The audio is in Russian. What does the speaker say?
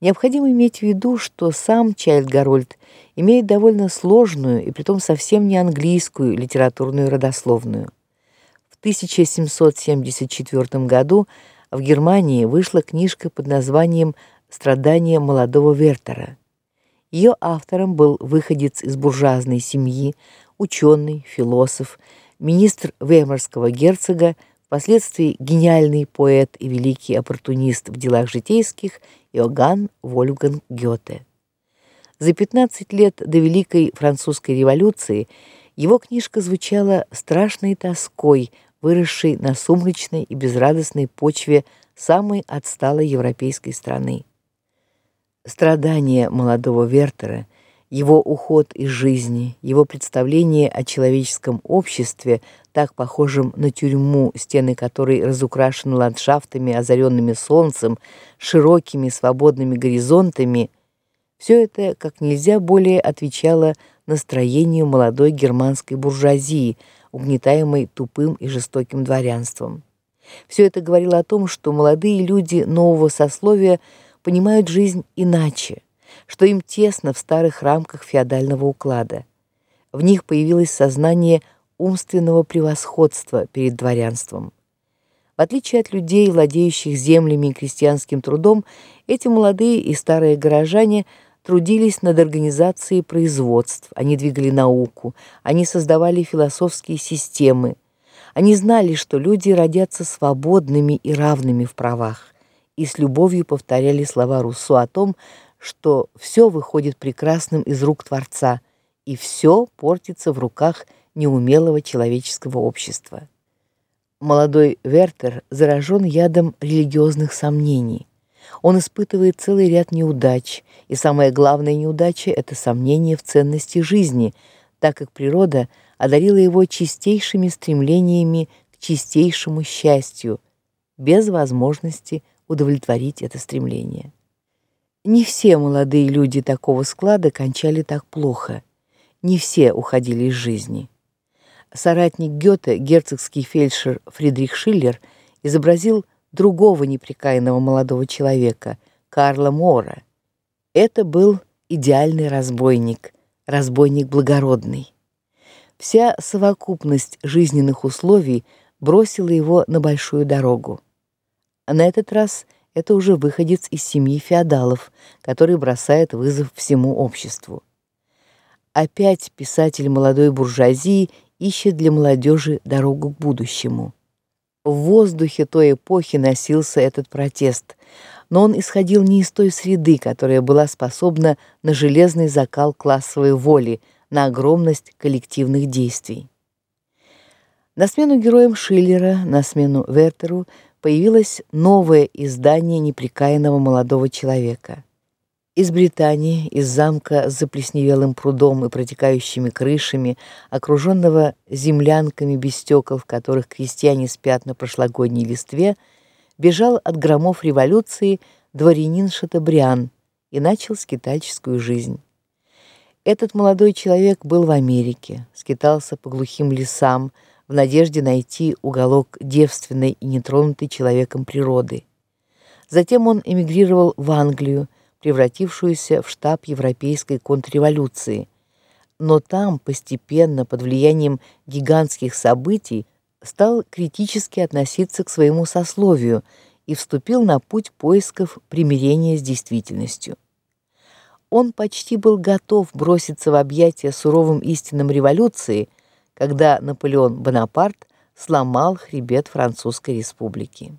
Необходимо иметь в виду, что сам Чайльд Гарольд имеет довольно сложную и притом совсем не английскую литературную родословную. В 1774 году в Германии вышла книжка под названием Страдания молодого Вертера. Ее автором был выходец из буржуазной семьи, ученый, философ, министр веймарского герцога, впоследствии гениальный поэт и великий оппортунист в делах житейских Иоганн Вольфганг Гёте. За 15 лет до Великой французской революции его книжка звучала страшной тоской, выросшей на сумрачной и безрадостной почве самой отсталой европейской страны. Страдания молодого Вертера, его уход из жизни, его представление о человеческом обществе, так похожем на тюрьму, стены которой разукрашены ландшафтами, озаренными солнцем, широкими свободными горизонтами, все это как нельзя более отвечало настроению молодой германской буржуазии, угнетаемой тупым и жестоким дворянством. Все это говорило о том, что молодые люди нового сословия понимают жизнь иначе, что им тесно в старых рамках феодального уклада. В них появилось сознание умственного превосходства перед дворянством. В отличие от людей, владеющих землями и крестьянским трудом, эти молодые и старые горожане трудились над организацией производств, они двигали науку, они создавали философские системы. Они знали, что люди родятся свободными и равными в правах, и с любовью повторяли слова Руссо о том, что все выходит прекрасным из рук Творца, и все портится в руках неумелого человеческого общества. Молодой Вертер заражен ядом религиозных сомнений. Он испытывает целый ряд неудач, и самая главная неудача это сомнение в ценности жизни, так как природа одарила его чистейшими стремлениями к чистейшему счастью, без возможности удовлетворить это стремление. Не все молодые люди такого склада кончали так плохо. Не все уходили из жизни. Соратник Гёте, герцогский фельдшер Фридрих Шиллер, изобразил другого неприкаянного молодого человека, Карла Мора. Это был идеальный разбойник, разбойник благородный. Вся совокупность жизненных условий бросила его на большую дорогу. А на этот раз это уже выходец из семьи феодалов, который бросает вызов всему обществу. Опять писатель молодой буржуазии ищет для молодежи дорогу к будущему. В воздухе той эпохи носился этот протест, но он исходил не из той среды, которая была способна на железный закал классовой воли, на огромность коллективных действий. На смену героям Шиллера, на смену Вертеру появилось новое издание неприкаянного молодого человека. Из Британии, из замка с заплесневелым прудом и протекающими крышами, окруженного землянками без стекол, в которых крестьяне спят на прошлогодней листве, бежал от громов революции дворянин Шатабриан и начал скитальческую жизнь. Этот молодой человек был в Америке, скитался по глухим лесам, в надежде найти уголок девственной и нетронутой человеком природы. Затем он эмигрировал в Англию, превратившуюся в штаб европейской контрреволюции. Но там постепенно под влиянием гигантских событий стал критически относиться к своему сословию и вступил на путь поисков примирения с действительностью. Он почти был готов броситься в объятия суровым истинам революции – когда Наполеон Бонапарт сломал хребет Французской республики.